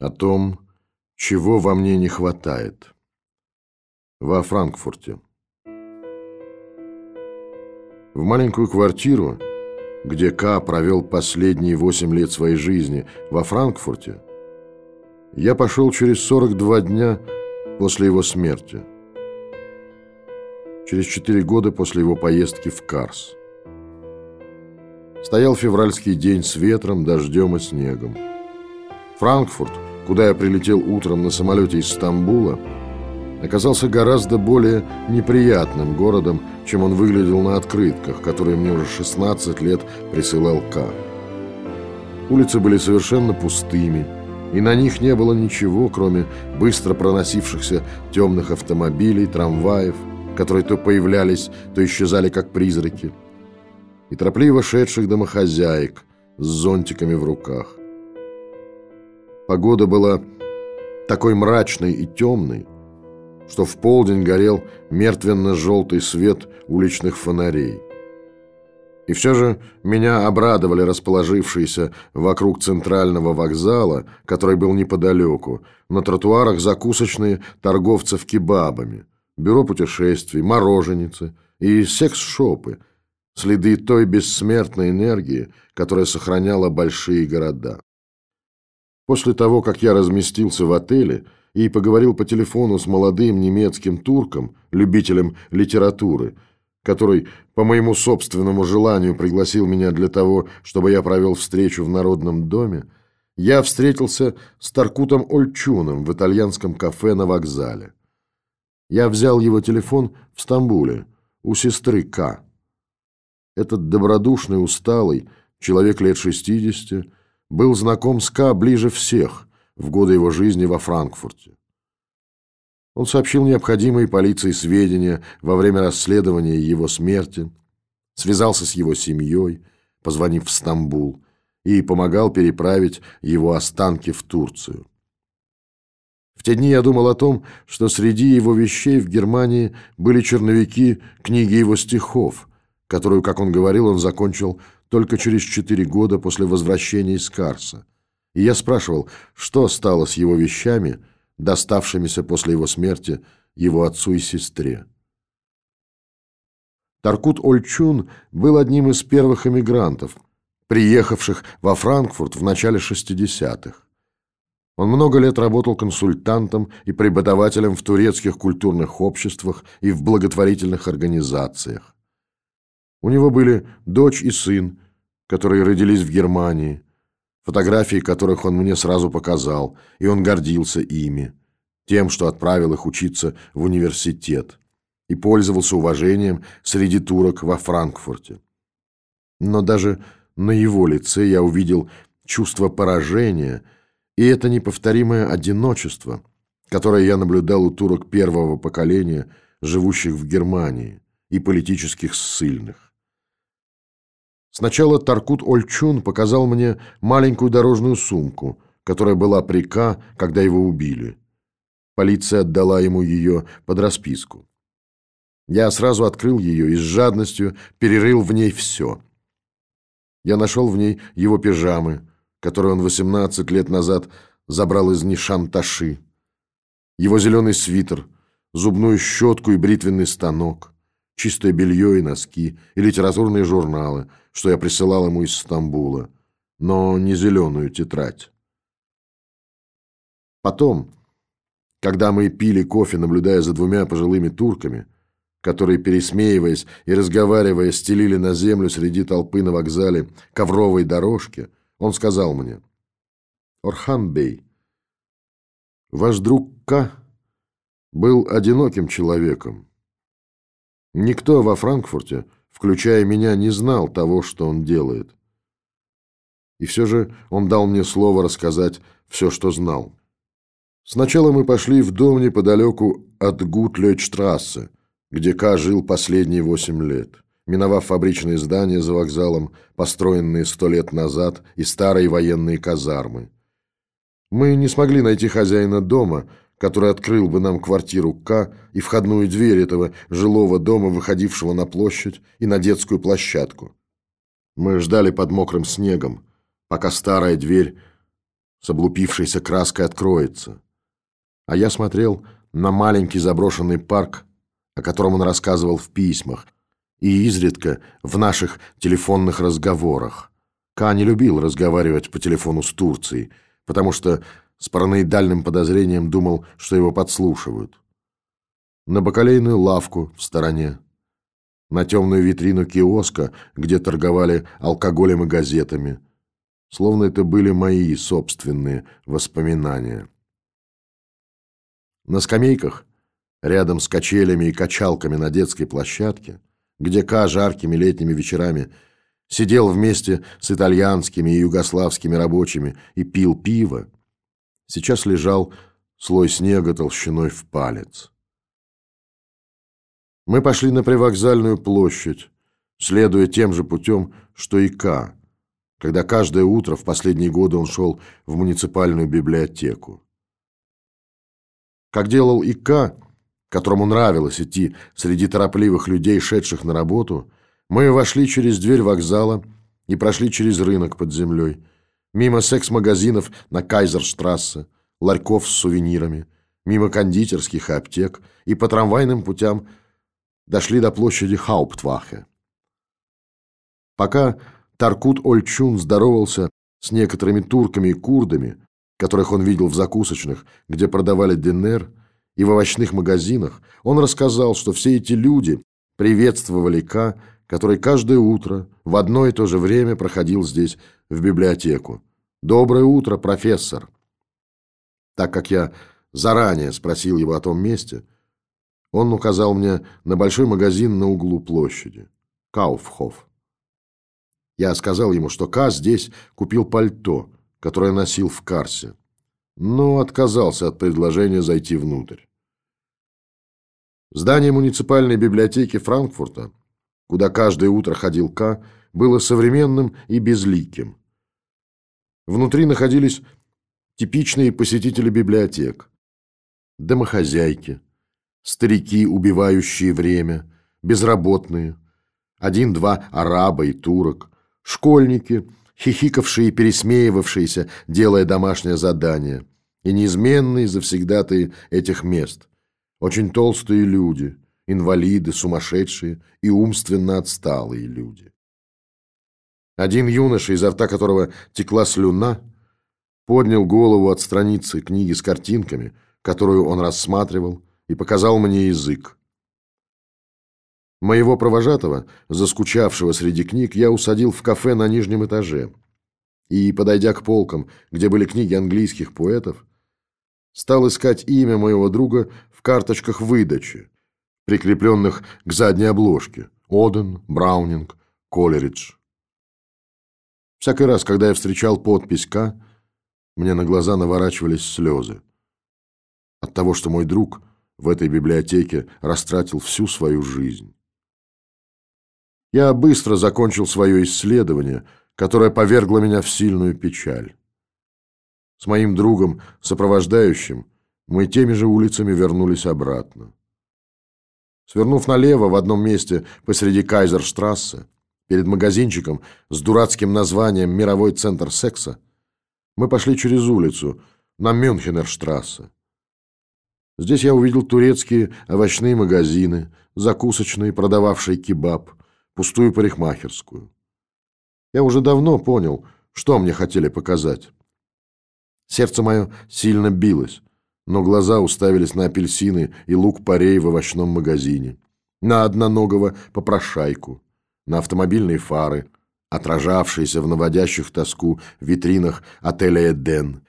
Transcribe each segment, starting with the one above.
о том, чего во мне не хватает. Во Франкфурте. В маленькую квартиру, где К провел последние восемь лет своей жизни во Франкфурте, я пошел через 42 дня после его смерти. Через четыре года после его поездки в Карс. Стоял февральский день с ветром, дождем и снегом. Франкфурт, куда я прилетел утром на самолете из Стамбула, оказался гораздо более неприятным городом, чем он выглядел на открытках, которые мне уже 16 лет присылал К. Улицы были совершенно пустыми, и на них не было ничего, кроме быстро проносившихся темных автомобилей, трамваев, которые то появлялись, то исчезали как призраки, и торопливо шедших домохозяек с зонтиками в руках. Погода была такой мрачной и темной, что в полдень горел мертвенно-желтый свет уличных фонарей. И все же меня обрадовали расположившиеся вокруг центрального вокзала, который был неподалеку, на тротуарах закусочные торговцев кебабами, бюро путешествий, мороженицы и секс-шопы, следы той бессмертной энергии, которая сохраняла большие города. После того, как я разместился в отеле и поговорил по телефону с молодым немецким турком, любителем литературы, который по моему собственному желанию пригласил меня для того, чтобы я провел встречу в Народном доме, я встретился с Таркутом Ольчуном в итальянском кафе на вокзале. Я взял его телефон в Стамбуле, у сестры К. Этот добродушный, усталый, человек лет шестидесяти, был знаком с К ближе всех в годы его жизни во Франкфурте. Он сообщил необходимые полиции сведения во время расследования его смерти, связался с его семьей, позвонив в Стамбул, и помогал переправить его останки в Турцию. В те дни я думал о том, что среди его вещей в Германии были черновики книги его стихов, которую, как он говорил, он закончил только через четыре года после возвращения из Карса. И я спрашивал, что стало с его вещами, доставшимися после его смерти его отцу и сестре. Таркут Ольчун был одним из первых эмигрантов, приехавших во Франкфурт в начале 60-х. Он много лет работал консультантом и преподавателем в турецких культурных обществах и в благотворительных организациях. У него были дочь и сын, которые родились в Германии, фотографии которых он мне сразу показал, и он гордился ими, тем, что отправил их учиться в университет и пользовался уважением среди турок во Франкфурте. Но даже на его лице я увидел чувство поражения и это неповторимое одиночество, которое я наблюдал у турок первого поколения, живущих в Германии, и политических ссыльных. Сначала Таркут Ольчун показал мне маленькую дорожную сумку, которая была при К, когда его убили. Полиция отдала ему ее под расписку. Я сразу открыл ее и с жадностью перерыл в ней все. Я нашел в ней его пижамы, которые он 18 лет назад забрал из Нишанташи, его зеленый свитер, зубную щетку и бритвенный станок, чистое белье и носки, и литературные журналы, что я присылал ему из Стамбула, но не зеленую тетрадь. Потом, когда мы пили кофе, наблюдая за двумя пожилыми турками, которые, пересмеиваясь и разговаривая, стелили на землю среди толпы на вокзале ковровой дорожки, он сказал мне, «Орхан Бей, ваш друг К. был одиноким человеком, Никто во Франкфурте, включая меня, не знал того, что он делает. И все же он дал мне слово рассказать все, что знал. Сначала мы пошли в дом неподалеку от Гутлёйчтрассе, где К жил последние восемь лет, миновав фабричные здания за вокзалом, построенные сто лет назад, и старые военные казармы. Мы не смогли найти хозяина дома, который открыл бы нам квартиру К и входную дверь этого жилого дома, выходившего на площадь и на детскую площадку. Мы ждали под мокрым снегом, пока старая дверь с облупившейся краской откроется. А я смотрел на маленький заброшенный парк, о котором он рассказывал в письмах, и изредка в наших телефонных разговорах. Ка не любил разговаривать по телефону с Турцией, потому что с параноидальным подозрением думал, что его подслушивают. На бакалейную лавку в стороне, на темную витрину киоска, где торговали алкоголем и газетами, словно это были мои собственные воспоминания. На скамейках, рядом с качелями и качалками на детской площадке, где Ка жаркими летними вечерами сидел вместе с итальянскими и югославскими рабочими и пил пиво, сейчас лежал слой снега толщиной в палец. Мы пошли на привокзальную площадь, следуя тем же путем, что и К, когда каждое утро в последние годы он шел в муниципальную библиотеку. Как делал и К, которому нравилось идти среди торопливых людей, шедших на работу, мы вошли через дверь вокзала и прошли через рынок под землей, мимо секс-магазинов на Кайзерштрассе, ларьков с сувенирами, мимо кондитерских и аптек и по трамвайным путям дошли до площади Хауптвахе. Пока Таркут Ольчун здоровался с некоторыми турками и курдами, которых он видел в закусочных, где продавали динер, и в овощных магазинах, он рассказал, что все эти люди приветствовали К, который каждое утро в одно и то же время проходил здесь, в библиотеку. «Доброе утро, профессор!» Так как я заранее спросил его о том месте, он указал мне на большой магазин на углу площади. Кауфхоф. Я сказал ему, что Ка здесь купил пальто, которое носил в Карсе, но отказался от предложения зайти внутрь. Здание муниципальной библиотеки Франкфурта, куда каждое утро ходил К, было современным и безликим. Внутри находились типичные посетители библиотек, домохозяйки, старики, убивающие время, безработные, один-два араба и турок, школьники, хихикавшие и пересмеивавшиеся, делая домашнее задание, и неизменные завсегдатые этих мест, очень толстые люди, инвалиды, сумасшедшие и умственно отсталые люди. Один юноша, изо рта которого текла слюна, поднял голову от страницы книги с картинками, которую он рассматривал, и показал мне язык. Моего провожатого, заскучавшего среди книг, я усадил в кафе на нижнем этаже. И, подойдя к полкам, где были книги английских поэтов, стал искать имя моего друга в карточках выдачи, прикрепленных к задней обложке. Оден, Браунинг, Колеридж. Всякий раз, когда я встречал подпись «К», мне на глаза наворачивались слезы. От того, что мой друг в этой библиотеке растратил всю свою жизнь. Я быстро закончил свое исследование, которое повергло меня в сильную печаль. С моим другом, сопровождающим, мы теми же улицами вернулись обратно. Свернув налево в одном месте посреди Кайзерштрассе, перед магазинчиком с дурацким названием «Мировой центр секса», мы пошли через улицу на Мюнхенерштрассе. Здесь я увидел турецкие овощные магазины, закусочные, продававшие кебаб, пустую парикмахерскую. Я уже давно понял, что мне хотели показать. Сердце мое сильно билось, но глаза уставились на апельсины и лук-порей в овощном магазине, на одноногого попрошайку, на автомобильные фары, отражавшиеся в наводящих тоску витринах отеля «Эден»,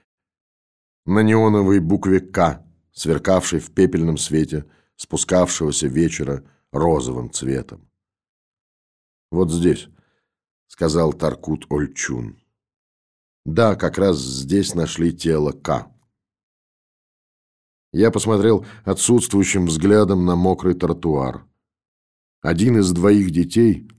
на неоновой букве «К», сверкавшей в пепельном свете спускавшегося вечера розовым цветом. «Вот здесь», — сказал Таркут Ольчун. Да, как раз здесь нашли тело К. Я посмотрел отсутствующим взглядом на мокрый тротуар. Один из двоих детей,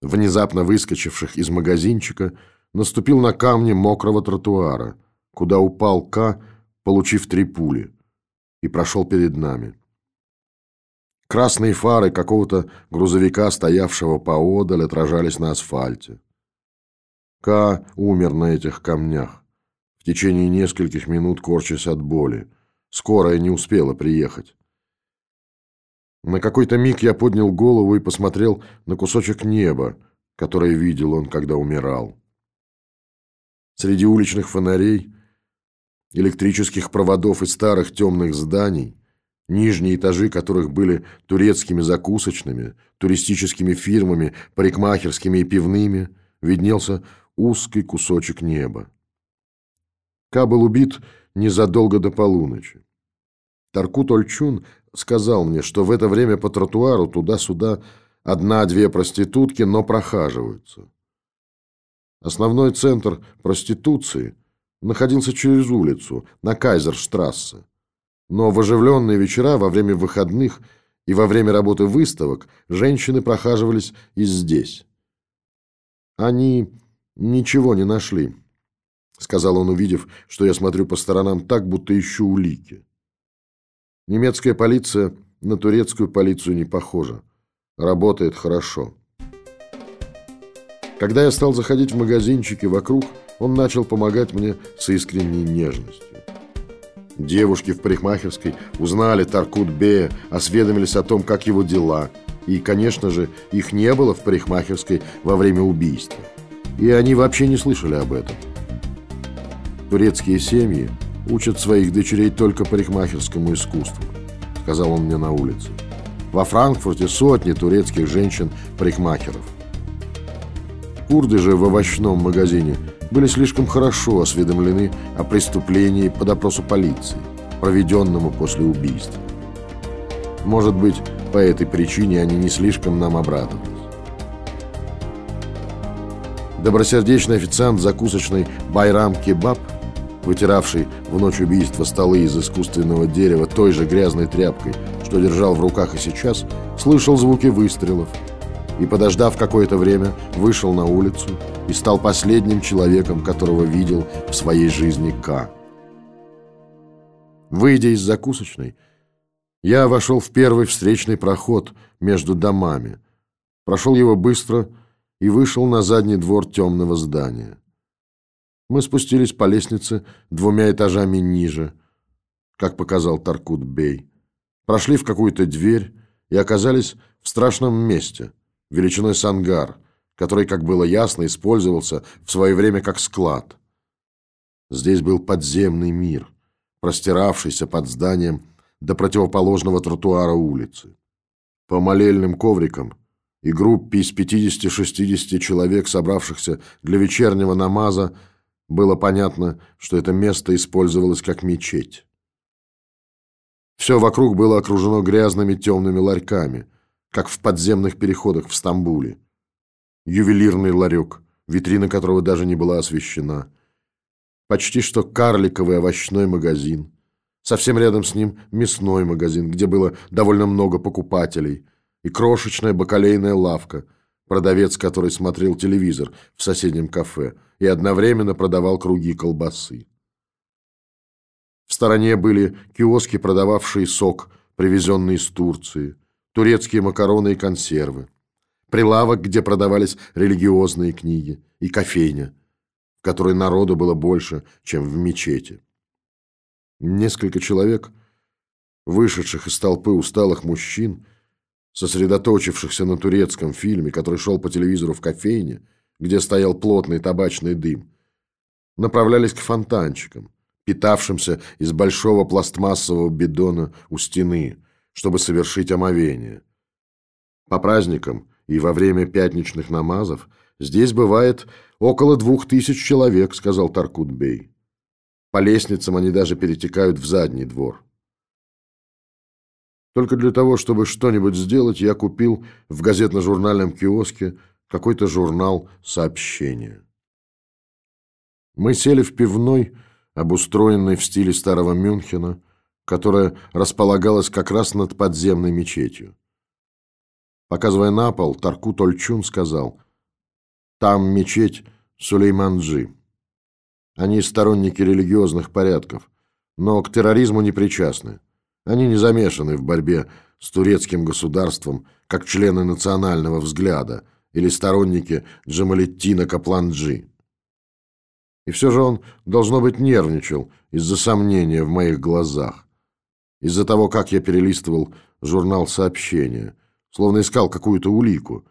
внезапно выскочивших из магазинчика, наступил на камни мокрого тротуара, куда упал К, получив три пули, и прошел перед нами. Красные фары какого-то грузовика, стоявшего поодаль, отражались на асфальте. К умер на этих камнях, в течение нескольких минут корчась от боли. Скорая не успела приехать. На какой-то миг я поднял голову и посмотрел на кусочек неба, который видел он, когда умирал. Среди уличных фонарей, электрических проводов и старых темных зданий, нижние этажи которых были турецкими закусочными, туристическими фирмами, парикмахерскими и пивными, виднелся узкий кусочек неба. Ка был убит незадолго до полуночи. Таркут Ольчун сказал мне, что в это время по тротуару туда-сюда одна-две проститутки, но прохаживаются. Основной центр проституции находился через улицу, на Кайзерштрассе. Но в оживленные вечера, во время выходных и во время работы выставок, женщины прохаживались и здесь. Они ничего не нашли сказал он, увидев, что я смотрю по сторонам так, будто ищу улики. Немецкая полиция на турецкую полицию не похожа. Работает хорошо. Когда я стал заходить в магазинчики вокруг, он начал помогать мне с искренней нежностью. Девушки в парикмахерской узнали Таркут Бея, осведомились о том, как его дела. И, конечно же, их не было в парикмахерской во время убийства. И они вообще не слышали об этом. Турецкие семьи учат своих дочерей только парикмахерскому искусству, сказал он мне на улице. Во Франкфурте сотни турецких женщин-парикмахеров. Курды же в овощном магазине были слишком хорошо осведомлены о преступлении по допросу полиции, проведенному после убийства. Может быть, по этой причине они не слишком нам обрадовались. Добросердечный официант закусочной «Байрам Кебаб» вытиравший в ночь убийства столы из искусственного дерева той же грязной тряпкой, что держал в руках и сейчас, слышал звуки выстрелов и, подождав какое-то время, вышел на улицу и стал последним человеком, которого видел в своей жизни К. Выйдя из закусочной, я вошел в первый встречный проход между домами, прошел его быстро и вышел на задний двор темного здания. Мы спустились по лестнице двумя этажами ниже, как показал Таркут Бей. Прошли в какую-то дверь и оказались в страшном месте, величиной с ангар, который, как было ясно, использовался в свое время как склад. Здесь был подземный мир, простиравшийся под зданием до противоположного тротуара улицы. По молельным коврикам и группе из 50-60 человек, собравшихся для вечернего намаза, было понятно, что это место использовалось как мечеть. Все вокруг было окружено грязными темными ларьками, как в подземных переходах в Стамбуле. Ювелирный ларек, витрина которого даже не была освещена. Почти что карликовый овощной магазин. Совсем рядом с ним мясной магазин, где было довольно много покупателей. И крошечная бакалейная лавка – продавец, который смотрел телевизор в соседнем кафе и одновременно продавал круги колбасы. В стороне были киоски, продававшие сок, привезенный из Турции, турецкие макароны и консервы, прилавок, где продавались религиозные книги, и кофейня, в которой народу было больше, чем в мечети. Несколько человек, вышедших из толпы усталых мужчин, сосредоточившихся на турецком фильме, который шел по телевизору в кофейне, где стоял плотный табачный дым, направлялись к фонтанчикам, питавшимся из большого пластмассового бидона у стены, чтобы совершить омовение. По праздникам и во время пятничных намазов здесь бывает около двух тысяч человек, сказал Таркут-бей. По лестницам они даже перетекают в задний двор. Только для того, чтобы что-нибудь сделать, я купил в газетно-журнальном киоске какой-то журнал сообщения. Мы сели в пивной, обустроенной в стиле старого Мюнхена, которая располагалась как раз над подземной мечетью. Показывая на пол, Тарку Тольчун сказал, «Там мечеть Сулейманджи. Они сторонники религиозных порядков, но к терроризму не причастны. Они не замешаны в борьбе с турецким государством как члены национального взгляда или сторонники Джамалеттина Капланджи. И все же он, должно быть, нервничал из-за сомнения в моих глазах, из-за того, как я перелистывал журнал сообщения, словно искал какую-то улику,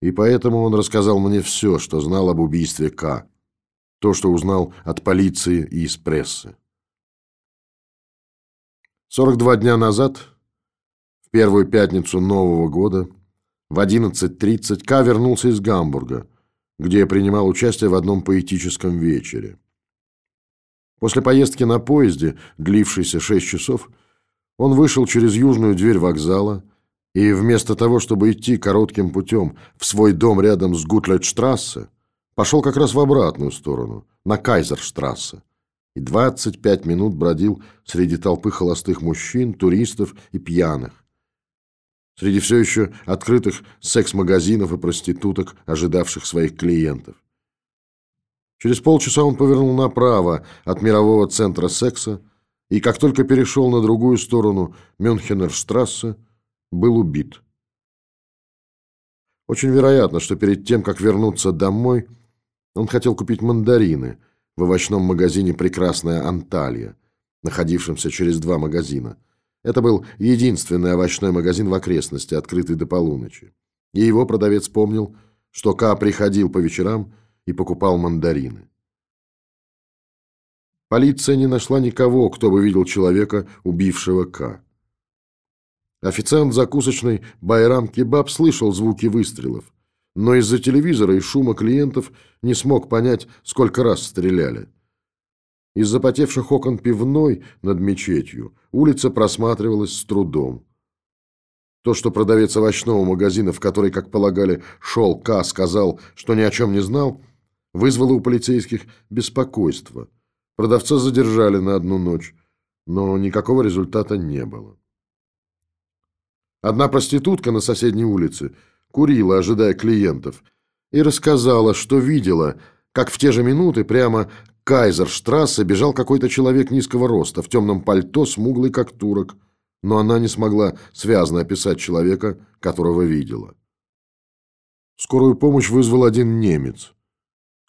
и поэтому он рассказал мне все, что знал об убийстве К, то, что узнал от полиции и из прессы. 42 дня назад, в первую пятницу Нового года, в 11.30 К вернулся из Гамбурга, где я принимал участие в одном поэтическом вечере. После поездки на поезде, длившейся 6 часов, он вышел через южную дверь вокзала и вместо того, чтобы идти коротким путем в свой дом рядом с Гутлетштрассе, пошел как раз в обратную сторону, на Кайзерштрассе, и 25 минут бродил среди толпы холостых мужчин, туристов и пьяных, среди все еще открытых секс-магазинов и проституток, ожидавших своих клиентов. Через полчаса он повернул направо от мирового центра секса и, как только перешел на другую сторону Мюнхенерштрассе, был убит. Очень вероятно, что перед тем, как вернуться домой, он хотел купить мандарины в овощном магазине «Прекрасная Анталия», находившемся через два магазина. Это был единственный овощной магазин в окрестности, открытый до полуночи. И его продавец помнил, что Ка приходил по вечерам и покупал мандарины. Полиция не нашла никого, кто бы видел человека, убившего К. Официант закусочной Байрам Кебаб слышал звуки выстрелов, но из-за телевизора и шума клиентов не смог понять, сколько раз стреляли. Из запотевших окон пивной над мечетью улица просматривалась с трудом. То, что продавец овощного магазина, в который, как полагали, шел К, сказал, что ни о чем не знал, вызвало у полицейских беспокойство – Продавца задержали на одну ночь, но никакого результата не было. Одна проститутка на соседней улице курила, ожидая клиентов, и рассказала, что видела, как в те же минуты прямо Кайзерштрассе бежал какой-то человек низкого роста, в темном пальто, смуглый как турок, но она не смогла связно описать человека, которого видела. Скорую помощь вызвал один немец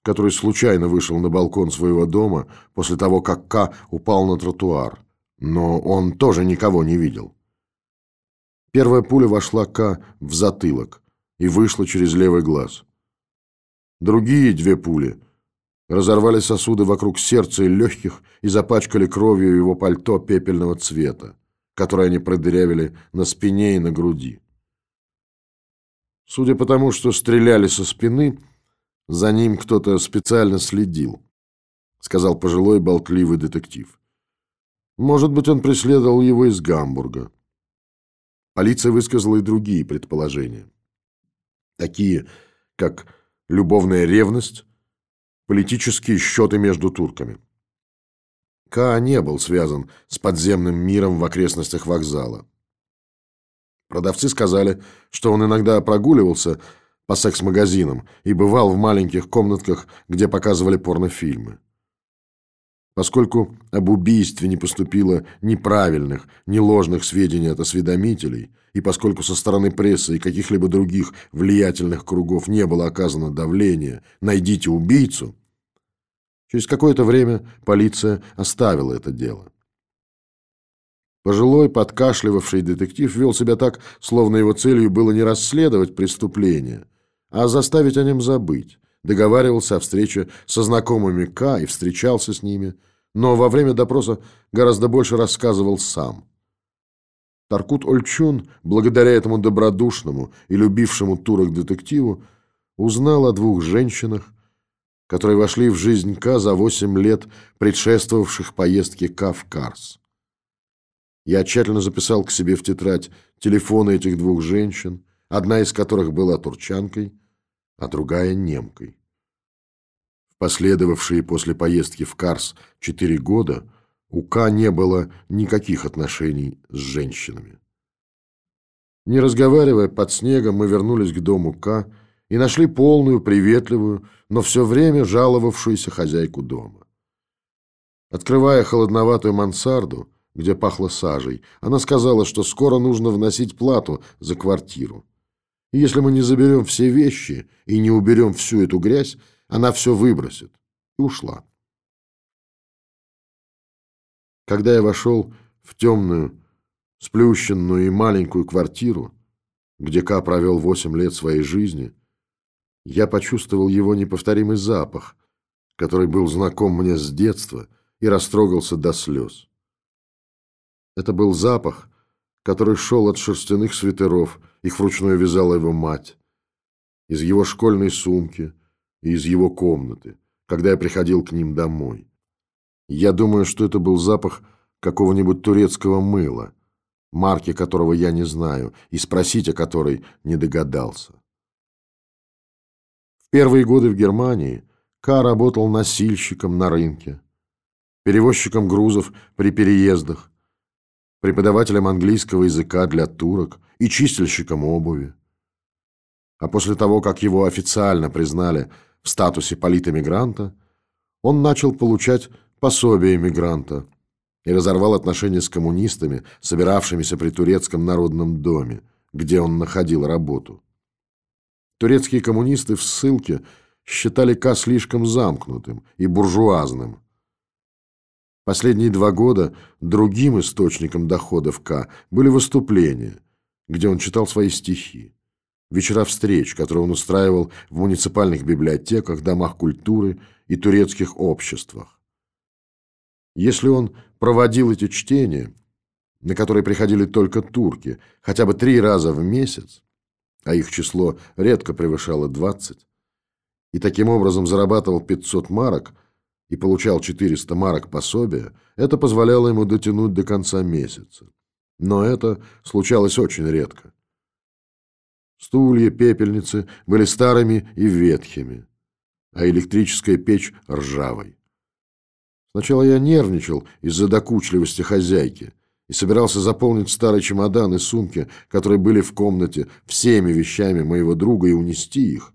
который случайно вышел на балкон своего дома после того, как К упал на тротуар. Но он тоже никого не видел. Первая пуля вошла К в затылок и вышла через левый глаз. Другие две пули разорвали сосуды вокруг сердца и легких и запачкали кровью его пальто пепельного цвета, которое они продырявили на спине и на груди. Судя по тому, что стреляли со спины, за ним кто-то специально следил, сказал пожилой болтливый детектив. Может быть, он преследовал его из Гамбурга. Полиция высказала и другие предположения. Такие, как любовная ревность, политические счеты между турками. Ка не был связан с подземным миром в окрестностях вокзала. Продавцы сказали, что он иногда прогуливался по секс-магазинам и бывал в маленьких комнатках, где показывали порнофильмы. Поскольку об убийстве не поступило ни правильных, ни ложных сведений от осведомителей, и поскольку со стороны прессы и каких-либо других влиятельных кругов не было оказано давление «найдите убийцу», через какое-то время полиция оставила это дело. Пожилой, подкашливавший детектив вел себя так, словно его целью было не расследовать преступление, а заставить о нем забыть. Договаривался о встрече со знакомыми К и встречался с ними, но во время допроса гораздо больше рассказывал сам. Таркут Ольчун, благодаря этому добродушному и любившему турок детективу, узнал о двух женщинах, которые вошли в жизнь К за восемь лет, предшествовавших поездке К в Карс. Я тщательно записал к себе в тетрадь телефоны этих двух женщин, одна из которых была турчанкой, а другая немкой. В последовавшие после поездки в Карс четыре года у К не было никаких отношений с женщинами. Не разговаривая под снегом, мы вернулись к дому К и нашли полную, приветливую, но все время жаловавшуюся хозяйку дома. Открывая холодноватую мансарду, где пахло сажей, она сказала, что скоро нужно вносить плату за квартиру. И если мы не заберем все вещи и не уберем всю эту грязь, она все выбросит. И ушла. Когда я вошел в темную, сплющенную и маленькую квартиру, где Ка провел восемь лет своей жизни, я почувствовал его неповторимый запах, который был знаком мне с детства и растрогался до слез. Это был запах, который шел от шерстяных свитеров – их вручную вязала его мать, из его школьной сумки и из его комнаты, когда я приходил к ним домой. Я думаю, что это был запах какого-нибудь турецкого мыла, марки которого я не знаю, и спросить о которой не догадался. В первые годы в Германии Ка работал носильщиком на рынке, перевозчиком грузов при переездах, преподавателем английского языка для турок и чистильщиком обуви. А после того, как его официально признали в статусе политэмигранта, он начал получать пособие эмигранта и разорвал отношения с коммунистами, собиравшимися при турецком народном доме, где он находил работу. Турецкие коммунисты в ссылке считали К слишком замкнутым и буржуазным, Последние два года другим источником доходов К были выступления, где он читал свои стихи, вечера встреч, которые он устраивал в муниципальных библиотеках, домах культуры и турецких обществах. Если он проводил эти чтения, на которые приходили только турки, хотя бы три раза в месяц, а их число редко превышало 20, и таким образом зарабатывал 500 марок – и получал 400 марок пособия, это позволяло ему дотянуть до конца месяца. Но это случалось очень редко. Стулья, пепельницы были старыми и ветхими, а электрическая печь – ржавой. Сначала я нервничал из-за докучливости хозяйки и собирался заполнить старый чемодан и сумки, которые были в комнате, всеми вещами моего друга и унести их.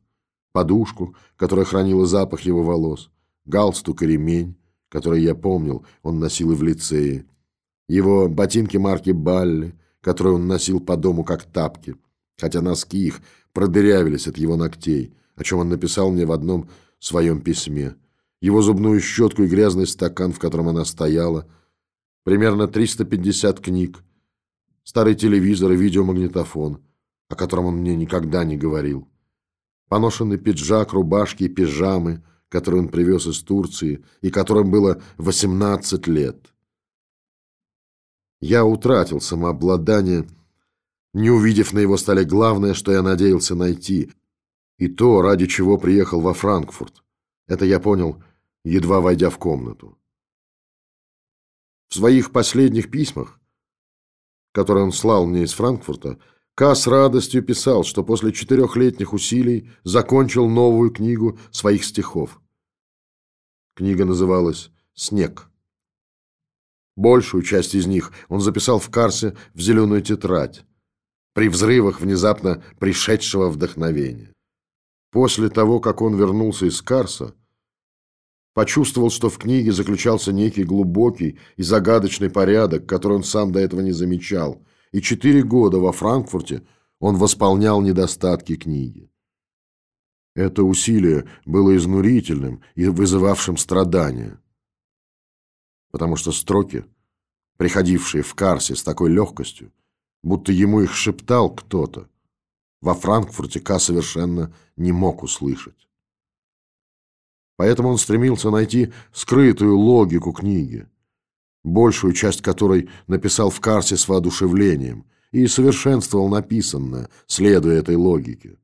Подушку, которая хранила запах его волос, галстук и ремень, который я помнил, он носил и в лицее, его ботинки марки Балли, которые он носил по дому как тапки, хотя носки их продырявились от его ногтей, о чем он написал мне в одном своем письме, его зубную щетку и грязный стакан, в котором она стояла, примерно 350 книг, старый телевизор и видеомагнитофон, о котором он мне никогда не говорил, поношенный пиджак, рубашки и пижамы – который он привез из Турции и которым было 18 лет. Я утратил самообладание, не увидев на его столе главное, что я надеялся найти, и то, ради чего приехал во Франкфурт. Это я понял, едва войдя в комнату. В своих последних письмах, которые он слал мне из Франкфурта, Ка с радостью писал, что после четырехлетних усилий закончил новую книгу своих стихов. Книга называлась «Снег». Большую часть из них он записал в Карсе в зеленую тетрадь, при взрывах внезапно пришедшего вдохновения. После того, как он вернулся из Карса, почувствовал, что в книге заключался некий глубокий и загадочный порядок, который он сам до этого не замечал – и четыре года во Франкфурте он восполнял недостатки книги. Это усилие было изнурительным и вызывавшим страдания, потому что строки, приходившие в Карсе с такой легкостью, будто ему их шептал кто-то, во Франкфурте Ка совершенно не мог услышать. Поэтому он стремился найти скрытую логику книги, большую часть которой написал в Карсе с воодушевлением и совершенствовал написанное, следуя этой логике.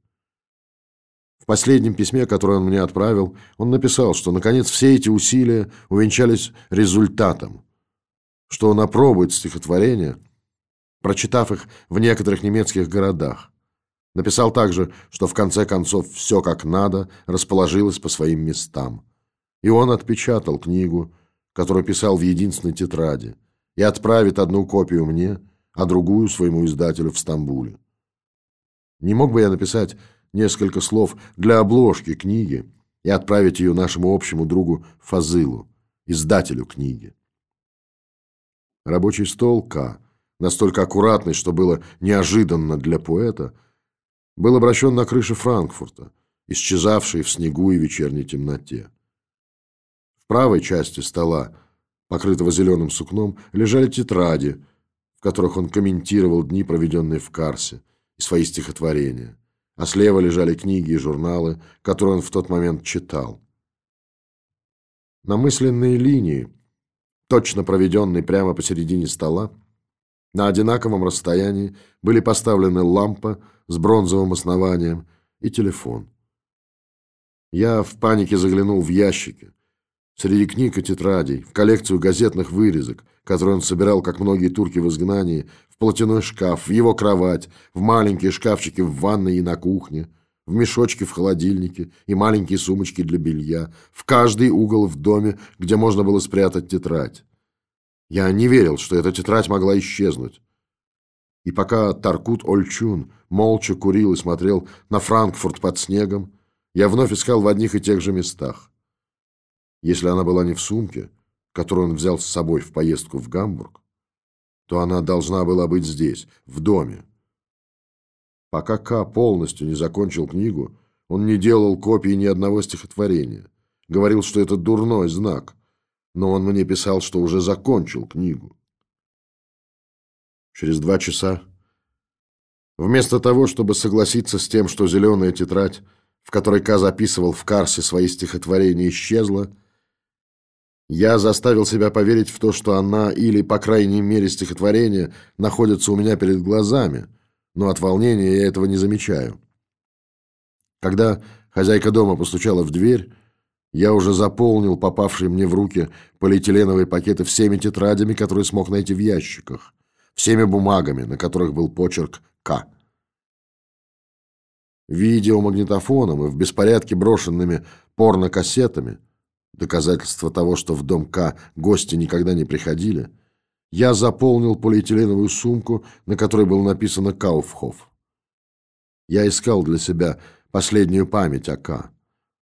В последнем письме, которое он мне отправил, он написал, что, наконец, все эти усилия увенчались результатом, что он опробует стихотворения, прочитав их в некоторых немецких городах. Написал также, что в конце концов все как надо расположилось по своим местам. И он отпечатал книгу, которую писал в единственной тетради, и отправит одну копию мне, а другую своему издателю в Стамбуле. Не мог бы я написать несколько слов для обложки книги и отправить ее нашему общему другу Фазылу, издателю книги. Рабочий стол К, настолько аккуратный, что было неожиданно для поэта, был обращен на крыше Франкфурта, исчезавшей в снегу и вечерней темноте. В правой части стола, покрытого зеленым сукном, лежали тетради, в которых он комментировал дни, проведенные в Карсе, и свои стихотворения. А слева лежали книги и журналы, которые он в тот момент читал. На мысленной линии, точно проведенной прямо посередине стола, на одинаковом расстоянии были поставлены лампа с бронзовым основанием и телефон. Я в панике заглянул в ящики, среди книг и тетрадей, в коллекцию газетных вырезок, которые он собирал, как многие турки в изгнании, в платяной шкаф, в его кровать, в маленькие шкафчики в ванной и на кухне – в мешочки в холодильнике и маленькие сумочки для белья, в каждый угол в доме, где можно было спрятать тетрадь. Я не верил, что эта тетрадь могла исчезнуть. И пока Таркут Ольчун молча курил и смотрел на Франкфурт под снегом, я вновь искал в одних и тех же местах. Если она была не в сумке, которую он взял с собой в поездку в Гамбург, то она должна была быть здесь, в доме. Пока К полностью не закончил книгу, он не делал копии ни одного стихотворения. Говорил, что это дурной знак, но он мне писал, что уже закончил книгу. Через два часа, вместо того, чтобы согласиться с тем, что зеленая тетрадь, в которой К записывал в Карсе свои стихотворения, исчезла, я заставил себя поверить в то, что она или, по крайней мере, стихотворение находятся у меня перед глазами – но от волнения я этого не замечаю. Когда хозяйка дома постучала в дверь, я уже заполнил попавшие мне в руки полиэтиленовые пакеты всеми тетрадями, которые смог найти в ящиках, всеми бумагами, на которых был почерк «К». Видеомагнитофоном и в беспорядке брошенными порнокассетами, доказательство того, что в дом К гости никогда не приходили – я заполнил полиэтиленовую сумку, на которой было написано «Кауфхоф». Я искал для себя последнюю память о К.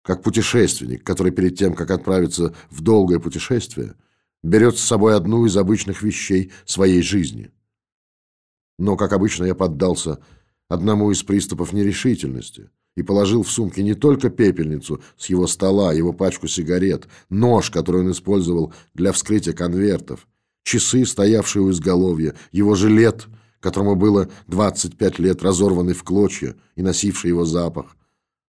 Как путешественник, который перед тем, как отправиться в долгое путешествие, берет с собой одну из обычных вещей своей жизни. Но, как обычно, я поддался одному из приступов нерешительности и положил в сумке не только пепельницу с его стола, его пачку сигарет, нож, который он использовал для вскрытия конвертов, часы, стоявшие у изголовья, его жилет, которому было 25 лет, разорванный в клочья и носивший его запах,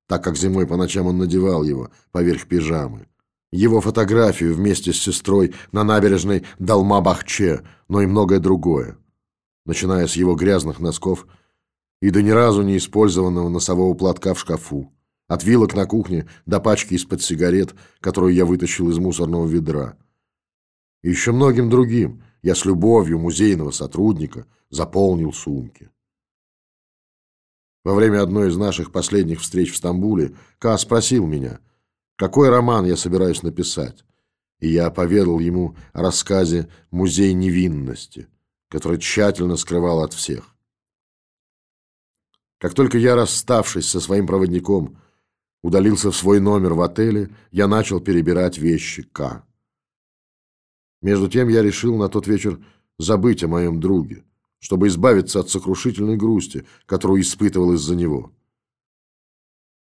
так как зимой по ночам он надевал его поверх пижамы. Его фотографию вместе с сестрой на набережной Далма-Бахче, но и многое другое. Начиная с его грязных носков и до ни разу не использованного носового платка в шкафу, от вилок на кухне до пачки из-под сигарет, которую я вытащил из мусорного ведра и еще многим другим я с любовью музейного сотрудника заполнил сумки. Во время одной из наших последних встреч в Стамбуле Ка спросил меня, какой роман я собираюсь написать, и я поведал ему о рассказе «Музей невинности», который тщательно скрывал от всех. Как только я, расставшись со своим проводником, удалился в свой номер в отеле, я начал перебирать вещи К. Между тем я решил на тот вечер забыть о моем друге, чтобы избавиться от сокрушительной грусти, которую испытывал из-за него.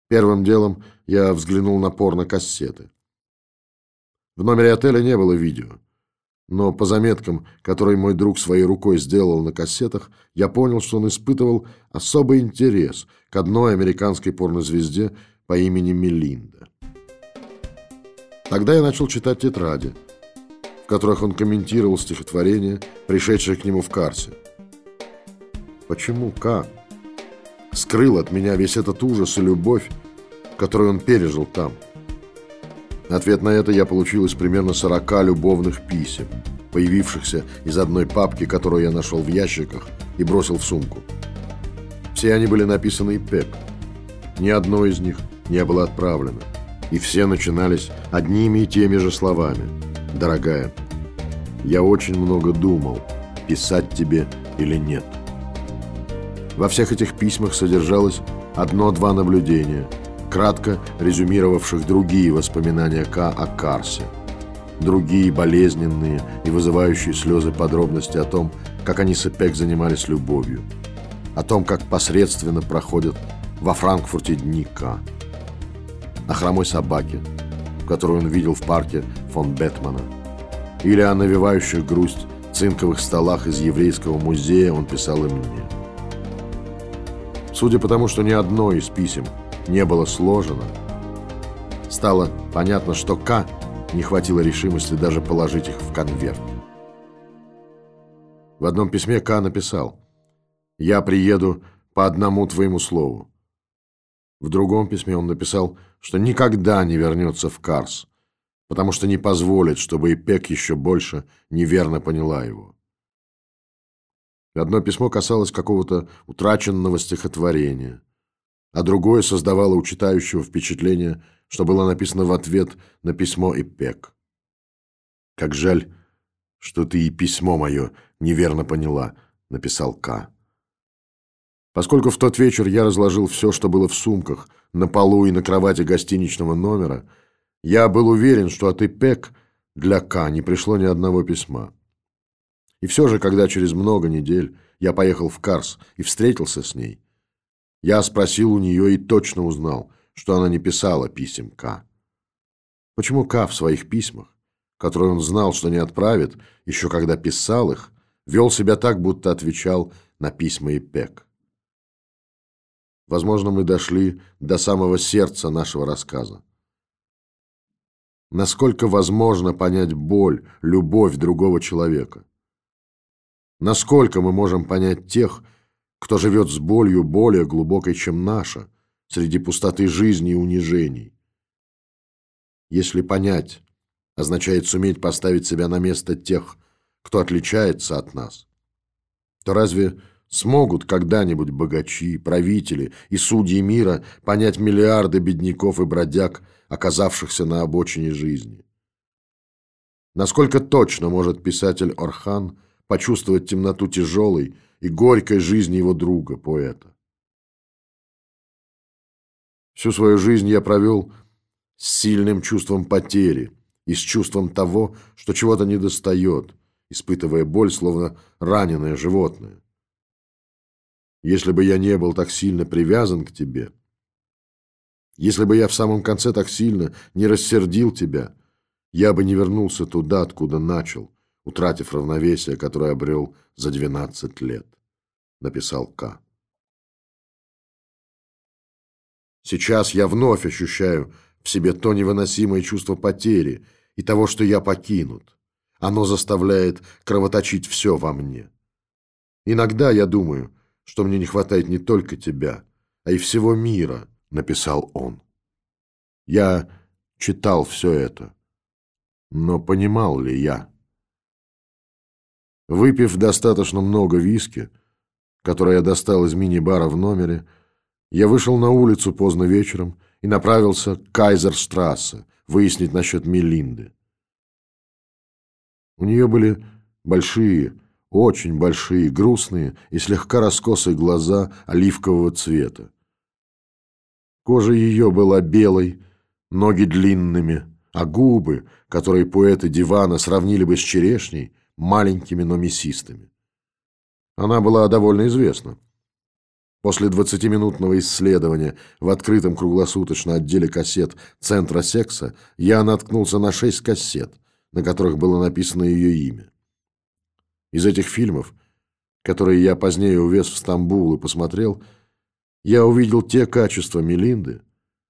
Первым делом я взглянул на порно-кассеты. В номере отеля не было видео, но по заметкам, которые мой друг своей рукой сделал на кассетах, я понял, что он испытывал особый интерес к одной американской порнозвезде по имени Мелинда. Тогда я начал читать тетради – в которых он комментировал стихотворение, пришедшее к нему в Карсе. Почему К скрыл от меня весь этот ужас и любовь, которую он пережил там? Ответ на это я получил из примерно 40 любовных писем, появившихся из одной папки, которую я нашел в ящиках и бросил в сумку. Все они были написаны ИПЕК. Ни одно из них не было отправлено. И все начинались одними и теми же словами – Дорогая, я очень много думал, писать тебе или нет. Во всех этих письмах содержалось одно-два наблюдения, кратко резюмировавших другие воспоминания К о Карсе. Другие болезненные и вызывающие слезы подробности о том, как они с Эпек занимались любовью. О том, как посредственно проходят во Франкфурте дни К. О хромой собаке, которую он видел в парке фон Бетмана, или о навевающих грусть цинковых столах из еврейского музея он писал и мне. Судя по тому, что ни одно из писем не было сложено, стало понятно, что К не хватило решимости даже положить их в конверт. В одном письме К написал «Я приеду по одному твоему слову». В другом письме он написал, что никогда не вернется в Карс, потому что не позволит, чтобы Ипек еще больше неверно поняла его. Одно письмо касалось какого-то утраченного стихотворения, а другое создавало у читающего впечатление, что было написано в ответ на письмо Ипек. «Как жаль, что ты и письмо мое неверно поняла», — написал К. Поскольку в тот вечер я разложил все, что было в сумках, на полу и на кровати гостиничного номера, я был уверен, что от ИПЕК для К не пришло ни одного письма. И все же, когда через много недель я поехал в Карс и встретился с ней, я спросил у нее и точно узнал, что она не писала писем К. Почему К в своих письмах, которые он знал, что не отправит, еще когда писал их, вел себя так, будто отвечал на письма ИПЕК? Возможно, мы дошли до самого сердца нашего рассказа. Насколько возможно понять боль, любовь другого человека? Насколько мы можем понять тех, кто живет с болью более глубокой, чем наша, среди пустоты жизни и унижений? Если понять означает суметь поставить себя на место тех, кто отличается от нас, то разве смогут когда-нибудь богачи, правители и судьи мира понять миллиарды бедняков и бродяг, оказавшихся на обочине жизни? Насколько точно может писатель Орхан – почувствовать темноту тяжелой и горькой жизни его друга, поэта. Всю свою жизнь я провел с сильным чувством потери и с чувством того, что чего-то недостает, испытывая боль, словно раненое животное. Если бы я не был так сильно привязан к тебе, если бы я в самом конце так сильно не рассердил тебя, я бы не вернулся туда, откуда начал, утратив равновесие, которое обрел за 12 лет, написал К. Сейчас я вновь ощущаю в себе то невыносимое чувство потери и того, что я покинут. Оно заставляет кровоточить все во мне. Иногда я думаю, что мне не хватает не только тебя, а и всего мира, написал он. Я читал все это, но понимал ли я? Выпив достаточно много виски, которое я достал из мини-бара в номере, я вышел на улицу поздно вечером и направился к Кайзерштрассе выяснить насчет Мелинды. У нее были большие, очень большие, грустные и слегка раскосые глаза оливкового цвета. Кожа ее была белой, ноги длинными, а губы, которые поэты дивана сравнили бы с черешней, маленькими, но мясистыми. Она была довольно известна. После 20-минутного исследования в открытом круглосуточном отделе кассет Центра секса я наткнулся на шесть кассет, на которых было написано ее имя. Из этих фильмов, которые я позднее увез в Стамбул и посмотрел, я увидел те качества Мелинды,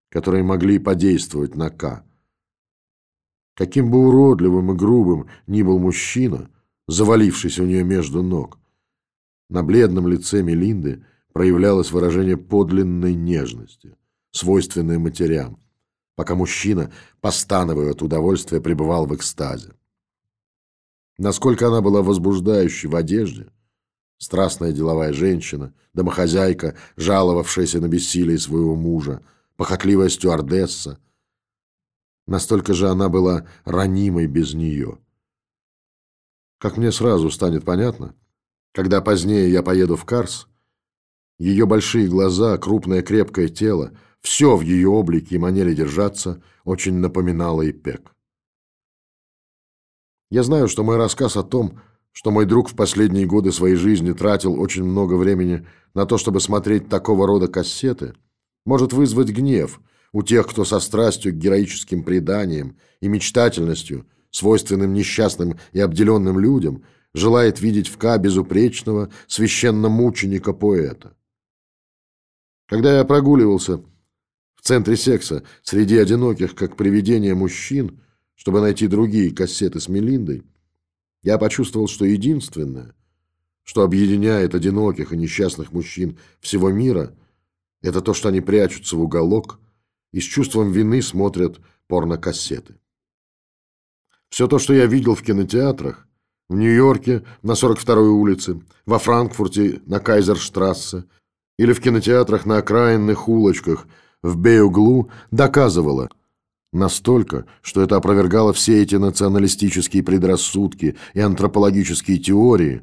которые могли подействовать на К. Каким бы уродливым и грубым ни был мужчина, завалившись у нее между ног. На бледном лице Мелинды проявлялось выражение подлинной нежности, свойственное матерям, пока мужчина, постановая от удовольствия, пребывал в экстазе. Насколько она была возбуждающей в одежде, страстная деловая женщина, домохозяйка, жаловавшаяся на бессилие своего мужа, похотливая стюардесса, настолько же она была ранимой без нее – как мне сразу станет понятно, когда позднее я поеду в Карс, ее большие глаза, крупное крепкое тело, все в ее облике и манере держаться очень напоминало Ипек. Я знаю, что мой рассказ о том, что мой друг в последние годы своей жизни тратил очень много времени на то, чтобы смотреть такого рода кассеты, может вызвать гнев у тех, кто со страстью к героическим преданиям и мечтательностью свойственным несчастным и обделенным людям, желает видеть в Ка безупречного священномученика-поэта. Когда я прогуливался в центре секса среди одиноких, как привидения мужчин, чтобы найти другие кассеты с Мелиндой, я почувствовал, что единственное, что объединяет одиноких и несчастных мужчин всего мира, это то, что они прячутся в уголок и с чувством вины смотрят порнокассеты. Все то, что я видел в кинотеатрах, в Нью-Йорке на 42-й улице, во Франкфурте на Кайзерштрассе или в кинотеатрах на окраинных улочках в Беуглу, доказывало – Настолько, что это опровергало все эти националистические предрассудки и антропологические теории,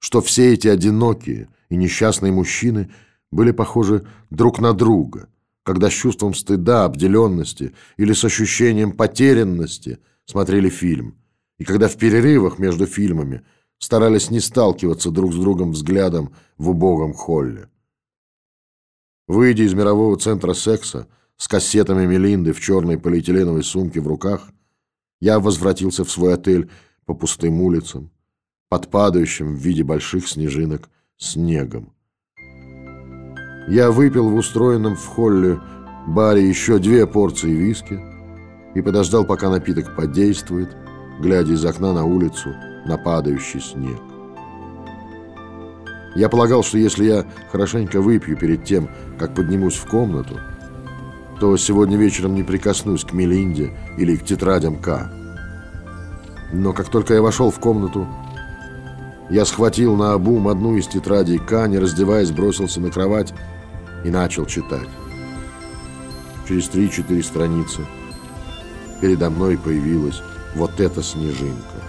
что все эти одинокие и несчастные мужчины были похожи друг на друга, когда с чувством стыда, обделенности или с ощущением потерянности смотрели фильм, и когда в перерывах между фильмами старались не сталкиваться друг с другом взглядом в убогом холле. Выйдя из мирового центра секса, с кассетами Мелинды в черной полиэтиленовой сумке в руках, я возвратился в свой отель по пустым улицам, под падающим в виде больших снежинок снегом. Я выпил в устроенном в холле баре еще две порции виски и подождал, пока напиток подействует, глядя из окна на улицу на падающий снег. Я полагал, что если я хорошенько выпью перед тем, как поднимусь в комнату, то сегодня вечером не прикоснусь к Мелинде или к тетрадям К. Но как только я вошел в комнату, я схватил на обум одну из тетрадей К, не раздеваясь, бросился на кровать и начал читать. Через три-четыре страницы передо мной появилась вот эта снежинка –